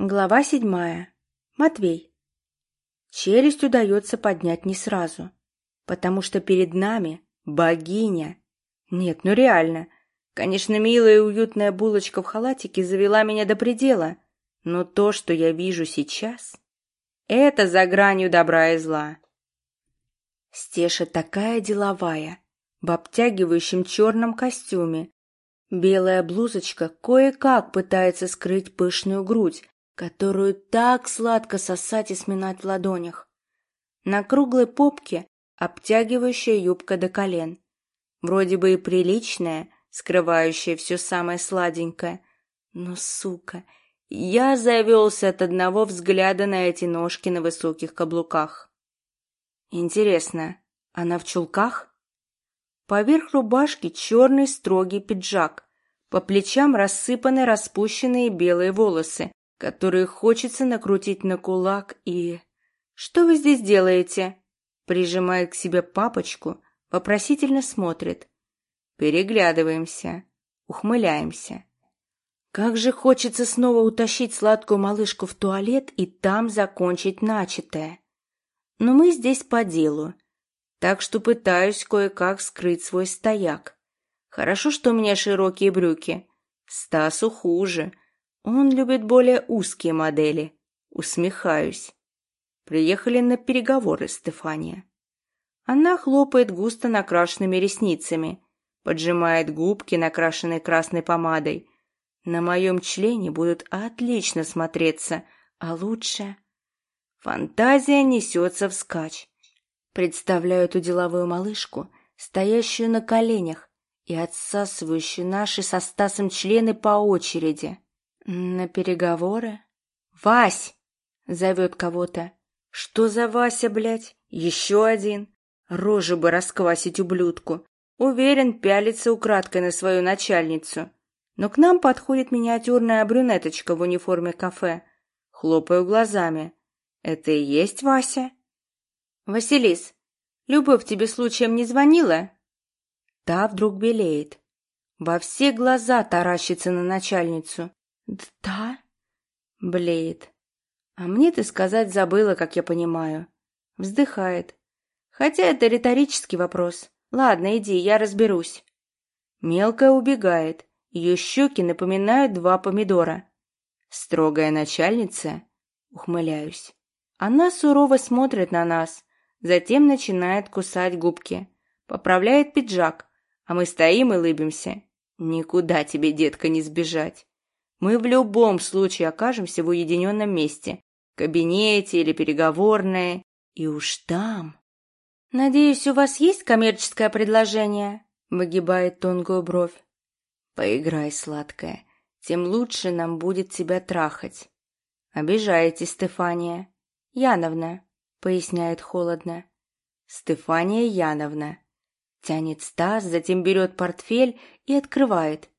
Глава седьмая. Матвей. Челюсть удается поднять не сразу, потому что перед нами богиня. Нет, ну реально. Конечно, милая и уютная булочка в халатике завела меня до предела, но то, что я вижу сейчас, это за гранью добра и зла. Стеша такая деловая, в обтягивающем черном костюме. Белая блузочка кое-как пытается скрыть пышную грудь, которую так сладко сосать и сминать в ладонях. На круглой попке обтягивающая юбка до колен. Вроде бы и приличная, скрывающая все самое сладенькое. Но, сука, я завелся от одного взгляда на эти ножки на высоких каблуках. Интересно, она в чулках? Поверх рубашки черный строгий пиджак. По плечам рассыпаны распущенные белые волосы, которые хочется накрутить на кулак и... «Что вы здесь делаете?» Прижимает к себе папочку, вопросительно смотрит. Переглядываемся, ухмыляемся. Как же хочется снова утащить сладкую малышку в туалет и там закончить начатое. Но мы здесь по делу, так что пытаюсь кое-как скрыть свой стояк. Хорошо, что у меня широкие брюки. Стасу хуже — он любит более узкие модели. Усмехаюсь. Приехали на переговоры, Стефания. Она хлопает густо накрашенными ресницами, поджимает губки, накрашенной красной помадой. На моем члене будут отлично смотреться, а лучше... Фантазия несется вскачь. Представляю эту деловую малышку, стоящую на коленях и отсасывающую наши со Стасом члены по очереди. «На переговоры?» «Вась!» — зовет кого-то. «Что за Вася, блядь? Еще один!» Рожу бы расквасить ублюдку. Уверен, пялится украдкой на свою начальницу. Но к нам подходит миниатюрная брюнеточка в униформе кафе. Хлопаю глазами. «Это и есть Вася?» «Василис, Любовь тебе случаем не звонила?» Та вдруг белеет. Во все глаза таращится на начальницу. «Да?» — блеет. «А мне ты сказать забыла, как я понимаю». Вздыхает. «Хотя это риторический вопрос. Ладно, иди, я разберусь». Мелкая убегает. Ее щеки напоминают два помидора. «Строгая начальница?» Ухмыляюсь. Она сурово смотрит на нас, затем начинает кусать губки. Поправляет пиджак, а мы стоим и лыбимся. Никуда тебе, детка, не сбежать. Мы в любом случае окажемся в уединенном месте, кабинете или переговорной, и уж там... «Надеюсь, у вас есть коммерческое предложение?» — выгибает тонкую бровь. «Поиграй, сладкая, тем лучше нам будет тебя трахать». «Обижаете, Стефания». «Яновна», — поясняет холодно. «Стефания Яновна». Тянет Стас, затем берет портфель и открывает.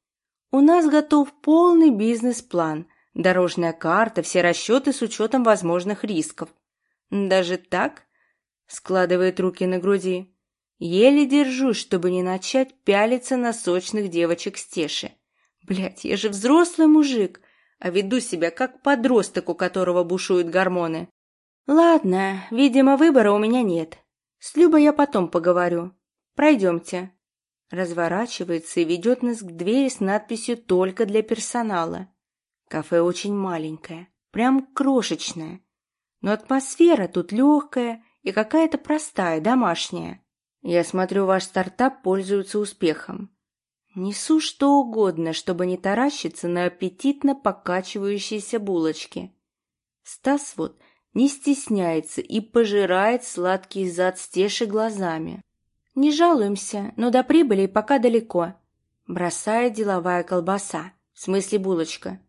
У нас готов полный бизнес-план, дорожная карта, все расчеты с учетом возможных рисков. Даже так? Складывает руки на груди. Еле держусь, чтобы не начать пялиться на сочных девочек Стеши. Блять, я же взрослый мужик, а веду себя как подросток, у которого бушуют гормоны. Ладно, видимо, выбора у меня нет. С Любой я потом поговорю. Пройдемте разворачивается и ведет нас к двери с надписью «Только для персонала». Кафе очень маленькое, прям крошечное. Но атмосфера тут легкая и какая-то простая, домашняя. Я смотрю, ваш стартап пользуется успехом. Несу что угодно, чтобы не таращиться на аппетитно покачивающиеся булочки. Стас вот не стесняется и пожирает сладкий зад стеши глазами. «Не жалуемся, но до прибыли пока далеко», — бросает деловая колбаса, в смысле булочка.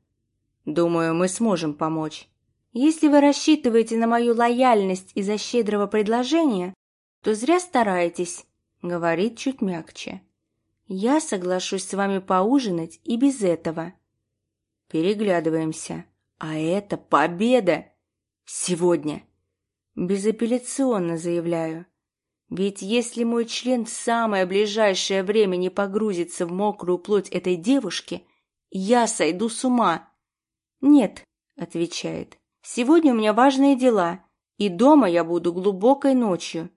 «Думаю, мы сможем помочь. Если вы рассчитываете на мою лояльность из-за щедрого предложения, то зря стараетесь», — говорит чуть мягче. «Я соглашусь с вами поужинать и без этого». Переглядываемся. А это победа! Сегодня. Безапелляционно заявляю. Ведь если мой член в самое ближайшее время не погрузится в мокрую плоть этой девушки, я сойду с ума. Нет, отвечает. «Сегодня у меня важные дела, и дома я буду глубокой ночью».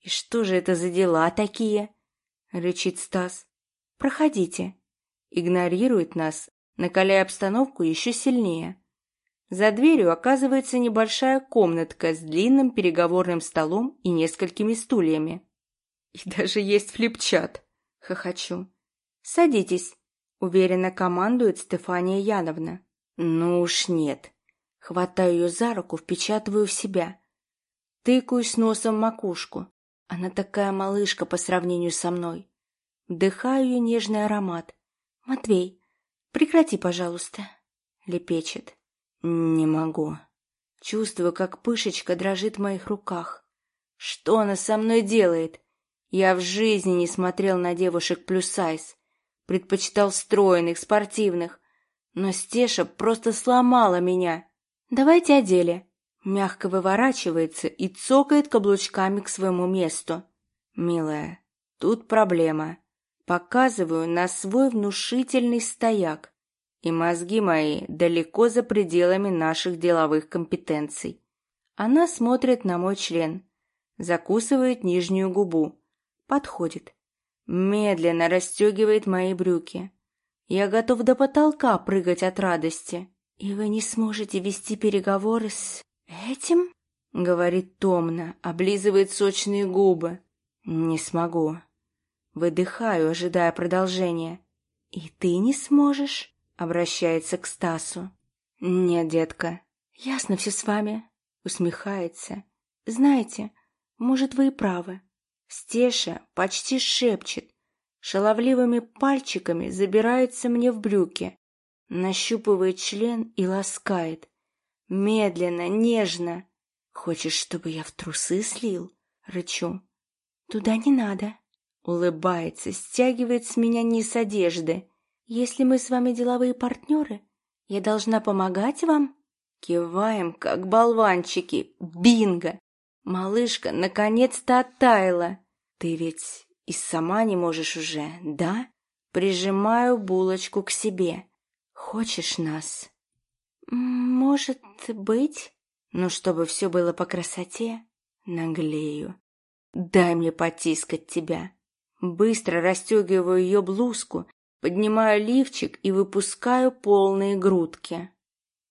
«И что же это за дела такие?» — рычит Стас. «Проходите». Игнорирует нас, накаляя обстановку еще сильнее. За дверью оказывается небольшая комнатка с длинным переговорным столом и несколькими стульями. «И даже есть флипчат!» — хохочу. «Садитесь», — уверенно командует Стефания Яновна. «Ну уж нет». Хватаю ее за руку, впечатываю в себя. Тыкаюсь носом в макушку. Она такая малышка по сравнению со мной. Вдыхаю ее нежный аромат. «Матвей, прекрати, пожалуйста», — лепечет. «Не могу». Чувствую, как пышечка дрожит в моих руках. Что она со мной делает? Я в жизни не смотрел на девушек плюс сайз. Предпочитал стройных, спортивных. Но Стеша просто сломала меня. Давайте о деле. Мягко выворачивается и цокает каблучками к своему месту. Милая, тут проблема. Показываю на свой внушительный стояк. И мозги мои далеко за пределами наших деловых компетенций. Она смотрит на мой член, закусывает нижнюю губу, подходит, медленно расстегивает мои брюки. Я готов до потолка прыгать от радости. «И вы не сможете вести переговоры с этим?» — говорит томно, облизывает сочные губы. «Не смогу». Выдыхаю, ожидая продолжения. «И ты не сможешь?» — обращается к Стасу. «Нет, детка». «Ясно все с вами», — усмехается. «Знаете, может, вы и правы». Стеша почти шепчет, шаловливыми пальчиками забирается мне в брюки, нащупывает член и ласкает. Медленно, нежно. «Хочешь, чтобы я в трусы слил?» — рычу. «Туда не надо». Улыбается, стягивает с меня низ одежды. «Если мы с вами деловые партнеры, я должна помогать вам?» Киваем, как болванчики. Бинго! Малышка наконец-то оттаяла. Ты ведь и сама не можешь уже, да? Прижимаю булочку к себе. Хочешь нас? Может быть. Но чтобы все было по красоте, наглею. Дай мне потискать тебя. Быстро расстегиваю ее блузку, поднимаю лифчик и выпускаю полные грудки.